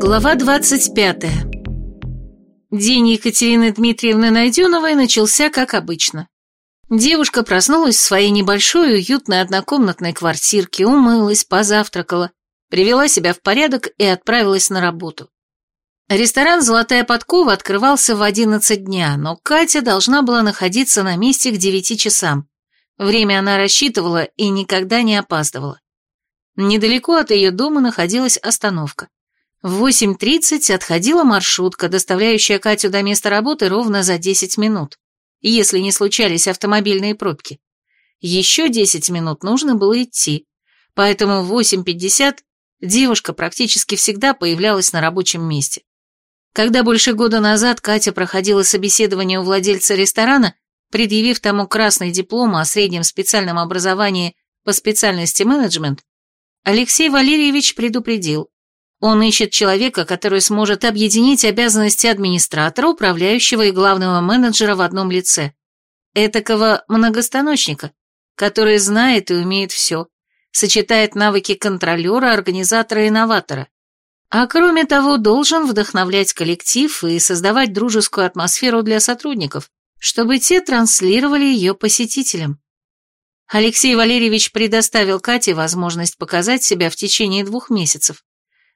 Глава 25. День Екатерины Дмитриевны Найденовой начался как обычно. Девушка проснулась в своей небольшой уютной однокомнатной квартирке, умылась, позавтракала, привела себя в порядок и отправилась на работу. Ресторан «Золотая подкова» открывался в 11 дня, но Катя должна была находиться на месте к 9 часам. Время она рассчитывала и никогда не опаздывала. Недалеко от ее дома находилась остановка. В 8.30 отходила маршрутка, доставляющая Катю до места работы ровно за 10 минут, если не случались автомобильные пробки. Еще 10 минут нужно было идти, поэтому в 8.50 девушка практически всегда появлялась на рабочем месте. Когда больше года назад Катя проходила собеседование у владельца ресторана, предъявив тому красный диплом о среднем специальном образовании по специальности менеджмент, Алексей Валерьевич предупредил, он ищет человека, который сможет объединить обязанности администратора, управляющего и главного менеджера в одном лице. Этакого многостаночника, который знает и умеет все, сочетает навыки контролера, организатора и новатора. А кроме того, должен вдохновлять коллектив и создавать дружескую атмосферу для сотрудников, чтобы те транслировали ее посетителям. Алексей Валерьевич предоставил Кате возможность показать себя в течение двух месяцев.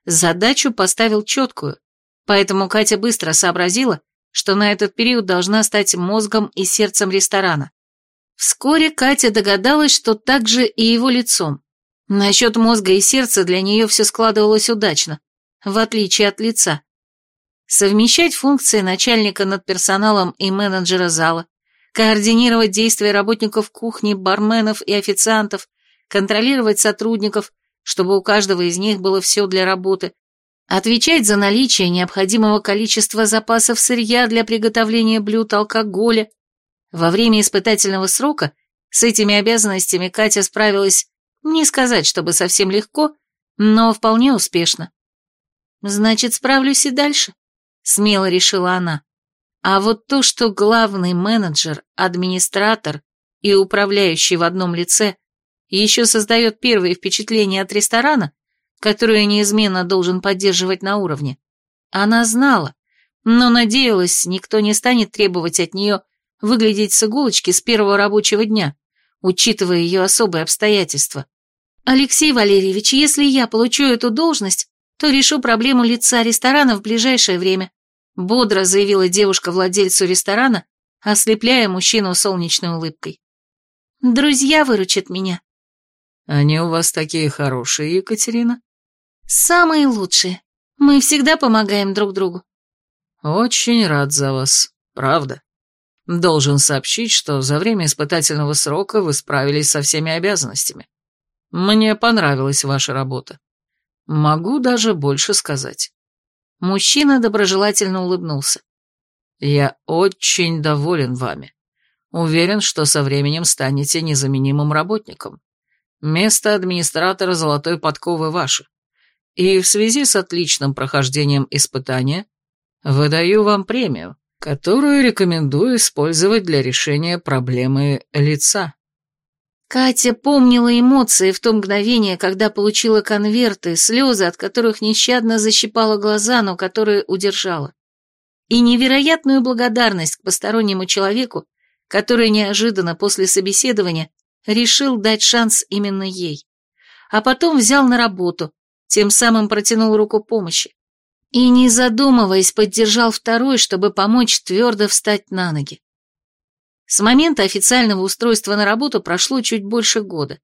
Задачу поставил четкую, поэтому Катя быстро сообразила, что на этот период должна стать мозгом и сердцем ресторана. Вскоре Катя догадалась, что также и его лицом. Насчет мозга и сердца для нее все складывалось удачно, в отличие от лица. Совмещать функции начальника над персоналом и менеджера зала, координировать действия работников кухни, барменов и официантов, контролировать сотрудников, чтобы у каждого из них было все для работы, отвечать за наличие необходимого количества запасов сырья для приготовления блюд алкоголя. Во время испытательного срока с этими обязанностями Катя справилась, не сказать, чтобы совсем легко, но вполне успешно. «Значит, справлюсь и дальше», — смело решила она. А вот то, что главный менеджер, администратор и управляющий в одном лице еще создает первые впечатления от ресторана, которое неизменно должен поддерживать на уровне. Она знала, но надеялась, никто не станет требовать от нее выглядеть с иголочки с первого рабочего дня, учитывая ее особые обстоятельства. «Алексей Валерьевич, если я получу эту должность, то решу проблему лица ресторана в ближайшее время», бодро заявила девушка владельцу ресторана, ослепляя мужчину солнечной улыбкой. «Друзья выручат меня. Они у вас такие хорошие, Екатерина? Самые лучшие. Мы всегда помогаем друг другу. Очень рад за вас, правда. Должен сообщить, что за время испытательного срока вы справились со всеми обязанностями. Мне понравилась ваша работа. Могу даже больше сказать. Мужчина доброжелательно улыбнулся. Я очень доволен вами. Уверен, что со временем станете незаменимым работником. Место администратора золотой подковы ваше. И в связи с отличным прохождением испытания выдаю вам премию, которую рекомендую использовать для решения проблемы лица. Катя помнила эмоции в то мгновение, когда получила конверты, слезы, от которых нещадно защипала глаза, но которые удержала. И невероятную благодарность к постороннему человеку, который неожиданно после собеседования решил дать шанс именно ей. А потом взял на работу, тем самым протянул руку помощи. И, не задумываясь, поддержал второй, чтобы помочь твердо встать на ноги. С момента официального устройства на работу прошло чуть больше года.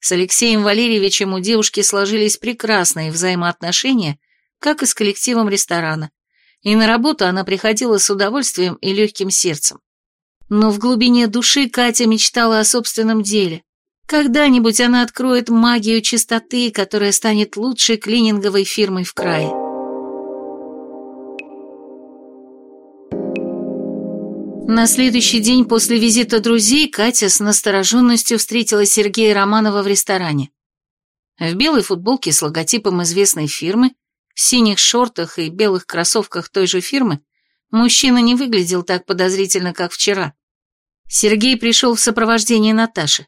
С Алексеем Валерьевичем у девушки сложились прекрасные взаимоотношения, как и с коллективом ресторана, и на работу она приходила с удовольствием и легким сердцем. Но в глубине души Катя мечтала о собственном деле. Когда-нибудь она откроет магию чистоты, которая станет лучшей клининговой фирмой в крае. На следующий день после визита друзей Катя с настороженностью встретила Сергея Романова в ресторане. В белой футболке с логотипом известной фирмы, синих шортах и белых кроссовках той же фирмы Мужчина не выглядел так подозрительно, как вчера. Сергей пришел в сопровождении Наташи.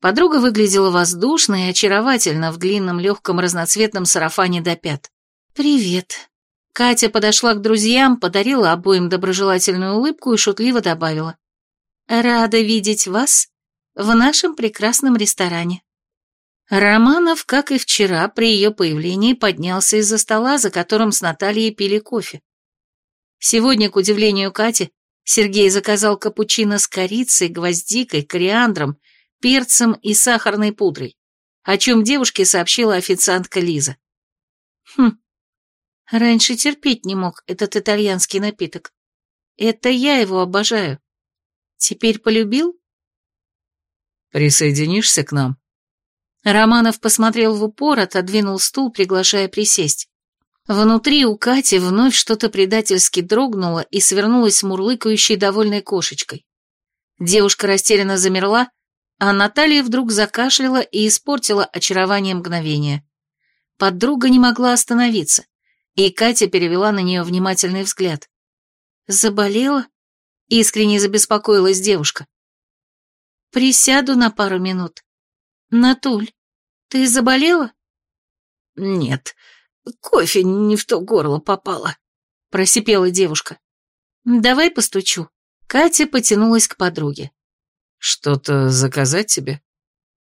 Подруга выглядела воздушно и очаровательно в длинном легком разноцветном сарафане до пят. «Привет», Катя подошла к друзьям, подарила обоим доброжелательную улыбку и шутливо добавила. «Рада видеть вас в нашем прекрасном ресторане». Романов, как и вчера, при ее появлении поднялся из-за стола, за которым с Натальей пили кофе. Сегодня, к удивлению Кати, Сергей заказал капучино с корицей, гвоздикой, кориандром, перцем и сахарной пудрой, о чем девушке сообщила официантка Лиза. Хм, раньше терпеть не мог этот итальянский напиток. Это я его обожаю. Теперь полюбил? Присоединишься к нам? Романов посмотрел в упор, отодвинул стул, приглашая присесть. Внутри у Кати вновь что-то предательски дрогнуло и свернулось мурлыкающей довольной кошечкой. Девушка растерянно замерла, а Наталья вдруг закашляла и испортила очарование мгновения. Подруга не могла остановиться, и Катя перевела на нее внимательный взгляд. «Заболела?» — искренне забеспокоилась девушка. «Присяду на пару минут. Натуль, ты заболела?» «Нет, кофе не в то горло попало», — просипела девушка. «Давай постучу». Катя потянулась к подруге. «Что-то заказать тебе?»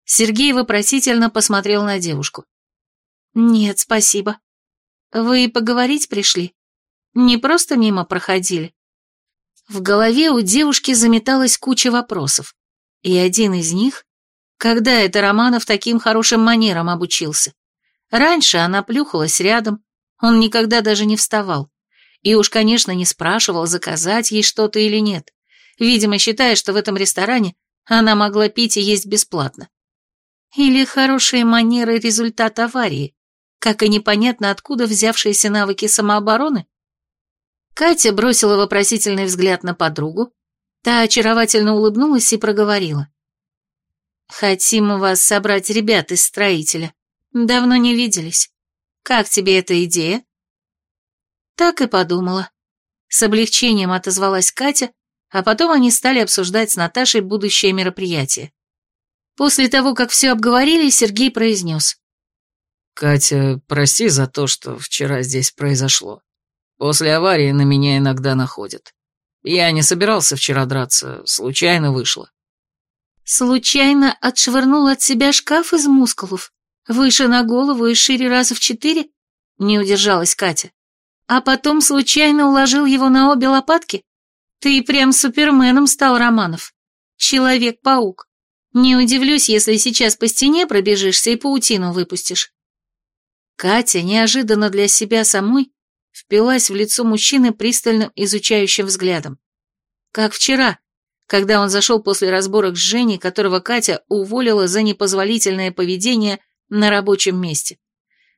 Сергей вопросительно посмотрел на девушку. «Нет, спасибо. Вы поговорить пришли? Не просто мимо проходили?» В голове у девушки заметалась куча вопросов, и один из них — когда это Романов таким хорошим манерам обучился? Раньше она плюхалась рядом, он никогда даже не вставал, и уж, конечно, не спрашивал, заказать ей что-то или нет, видимо, считая, что в этом ресторане она могла пить и есть бесплатно. Или хорошие манеры – результат аварии, как и непонятно откуда взявшиеся навыки самообороны? Катя бросила вопросительный взгляд на подругу, та очаровательно улыбнулась и проговорила. «Хотим у вас собрать ребят из строителя. Давно не виделись. Как тебе эта идея?» Так и подумала. С облегчением отозвалась Катя, а потом они стали обсуждать с Наташей будущее мероприятие. После того, как все обговорили, Сергей произнес. «Катя, прости за то, что вчера здесь произошло. После аварии на меня иногда находят. Я не собирался вчера драться, случайно вышло». «Случайно отшвырнул от себя шкаф из мускулов? Выше на голову и шире раза в четыре?» Не удержалась Катя. «А потом случайно уложил его на обе лопатки? Ты прям суперменом стал, Романов. Человек-паук. Не удивлюсь, если сейчас по стене пробежишься и паутину выпустишь. Катя, неожиданно для себя самой, впилась в лицо мужчины пристальным изучающим взглядом. Как вчера, когда он зашел после разборок с Женей, которого Катя уволила за непозволительное поведение на рабочем месте.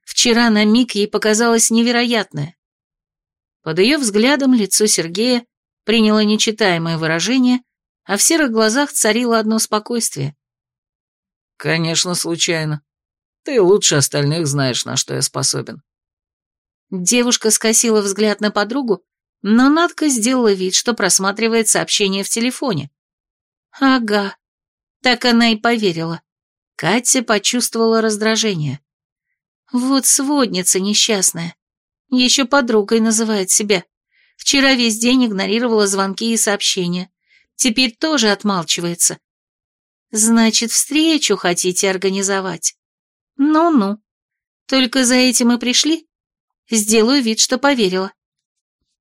Вчера на миг ей показалось невероятное. Под ее взглядом лицо Сергея приняло нечитаемое выражение, а в серых глазах царило одно спокойствие. «Конечно, случайно. Ты лучше остальных знаешь, на что я способен». Девушка скосила взгляд на подругу, но Надка сделала вид, что просматривает сообщение в телефоне. «Ага». Так она и поверила. Катя почувствовала раздражение. «Вот сводница несчастная. Еще подругой называет себя. Вчера весь день игнорировала звонки и сообщения. Теперь тоже отмалчивается. Значит, встречу хотите организовать? Ну-ну. Только за этим и пришли? Сделаю вид, что поверила.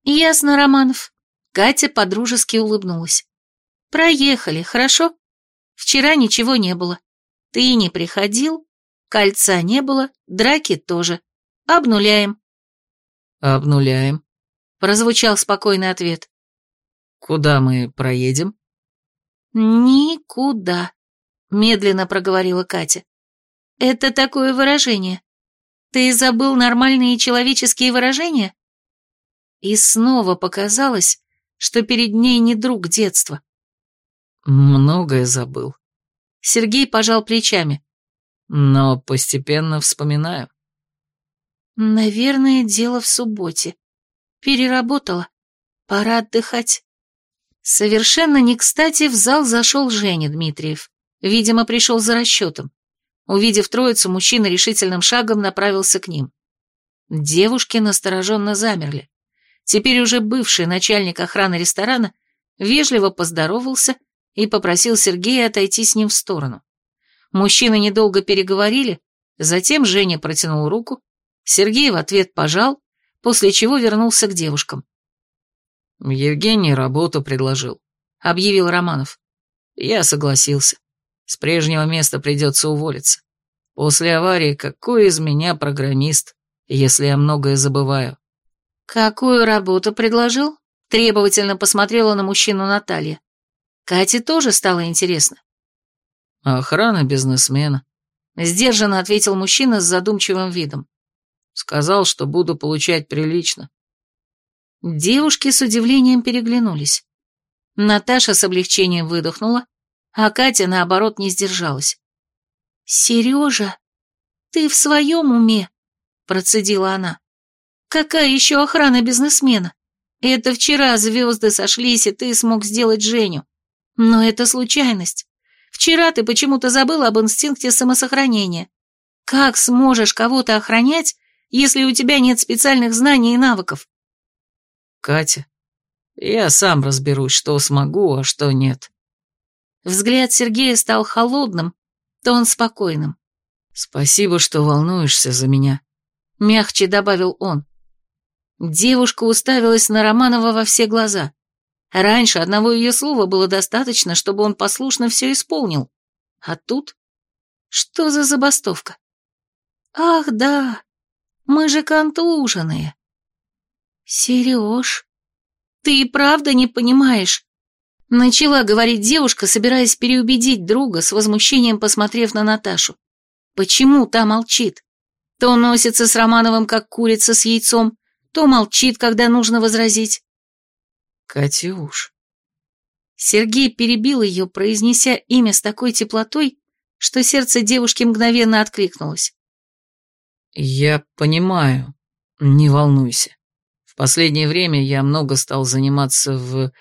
Ясно, Романов. Катя подружески улыбнулась. Проехали, хорошо? Вчера ничего не было. Ты не приходил, кольца не было, драки тоже. Обнуляем. Обнуляем. Прозвучал спокойный ответ. «Куда мы проедем?» «Никуда», — медленно проговорила Катя. «Это такое выражение. Ты забыл нормальные человеческие выражения?» И снова показалось, что перед ней не друг детства. «Многое забыл». Сергей пожал плечами. «Но постепенно вспоминаю». «Наверное, дело в субботе», Переработала. Пора отдыхать. Совершенно не кстати в зал зашел Женя Дмитриев. Видимо, пришел за расчетом. Увидев троицу, мужчина решительным шагом направился к ним. Девушки настороженно замерли. Теперь уже бывший начальник охраны ресторана вежливо поздоровался и попросил Сергея отойти с ним в сторону. Мужчины недолго переговорили, затем Женя протянул руку, Сергей в ответ пожал, после чего вернулся к девушкам. «Евгений работу предложил», — объявил Романов. «Я согласился. С прежнего места придется уволиться. После аварии какой из меня программист, если я многое забываю?» «Какую работу предложил?» — требовательно посмотрела на мужчину Наталья. Кате тоже стало интересно. «Охрана бизнесмена», — сдержанно ответил мужчина с задумчивым видом. «Сказал, что буду получать прилично». Девушки с удивлением переглянулись. Наташа с облегчением выдохнула, а Катя, наоборот, не сдержалась. «Сережа, ты в своем уме?» – процедила она. «Какая еще охрана бизнесмена? Это вчера звезды сошлись, и ты смог сделать Женю. Но это случайность. Вчера ты почему-то забыл об инстинкте самосохранения. Как сможешь кого-то охранять, если у тебя нет специальных знаний и навыков?» Катя, я сам разберусь, что смогу, а что нет. Взгляд Сергея стал холодным, то он спокойным. Спасибо, что волнуешься за меня, мягче добавил он. Девушка уставилась на Романова во все глаза. Раньше одного ее слова было достаточно, чтобы он послушно все исполнил. А тут? Что за забастовка? Ах, да, мы же контуженные. «Сереж, ты и правда не понимаешь?» Начала говорить девушка, собираясь переубедить друга, с возмущением посмотрев на Наташу. «Почему та молчит? То носится с Романовым, как курица с яйцом, то молчит, когда нужно возразить». «Катюш...» Сергей перебил ее, произнеся имя с такой теплотой, что сердце девушки мгновенно откликнулось. «Я понимаю, не волнуйся последнее время я много стал заниматься в...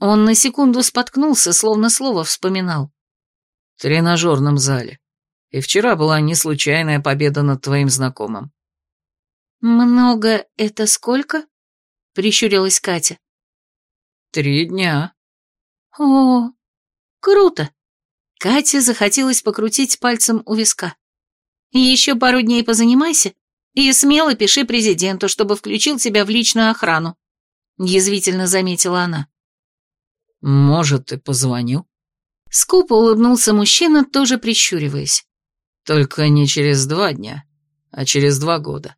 Он на секунду споткнулся, словно слово вспоминал. В тренажерном зале. И вчера была не случайная победа над твоим знакомым. «Много это сколько?» — прищурилась Катя. «Три дня». «О, круто!» Кате захотелось покрутить пальцем у виска. «Еще пару дней позанимайся, и смело пиши президенту, чтобы включил тебя в личную охрану», — язвительно заметила она. «Может, и позвоню?» Скупо улыбнулся мужчина, тоже прищуриваясь. «Только не через два дня, а через два года».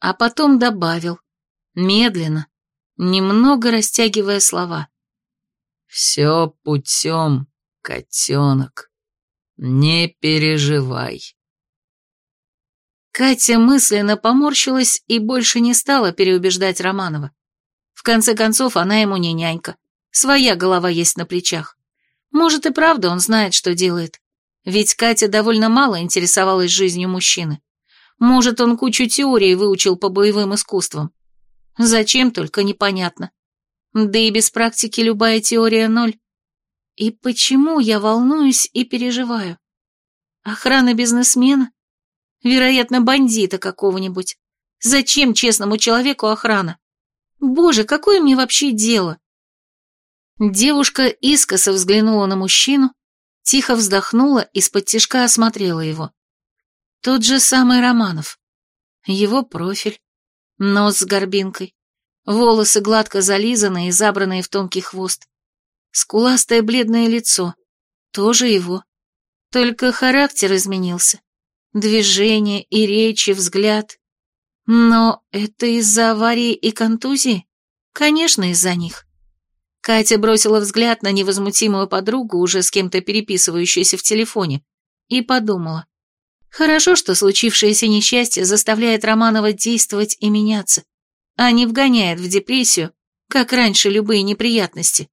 А потом добавил, медленно, немного растягивая слова. «Все путем, котенок, не переживай». Катя мысленно поморщилась и больше не стала переубеждать Романова. В конце концов, она ему не нянька. Своя голова есть на плечах. Может и правда он знает, что делает. Ведь Катя довольно мало интересовалась жизнью мужчины. Может, он кучу теорий выучил по боевым искусствам. Зачем, только непонятно. Да и без практики любая теория ноль. И почему я волнуюсь и переживаю? Охрана бизнесмена? Вероятно, бандита какого-нибудь. Зачем честному человеку охрана? Боже, какое мне вообще дело? Девушка искоса взглянула на мужчину, тихо вздохнула и с-под тишка осмотрела его. Тот же самый Романов. Его профиль, нос с горбинкой, волосы гладко зализанные и забранные в тонкий хвост, скуластое бледное лицо, тоже его. Только характер изменился движение и речь, и взгляд. Но это из-за аварии и контузии? Конечно, из-за них. Катя бросила взгляд на невозмутимую подругу, уже с кем-то переписывающуюся в телефоне, и подумала. Хорошо, что случившееся несчастье заставляет Романова действовать и меняться, а не вгоняет в депрессию, как раньше любые неприятности.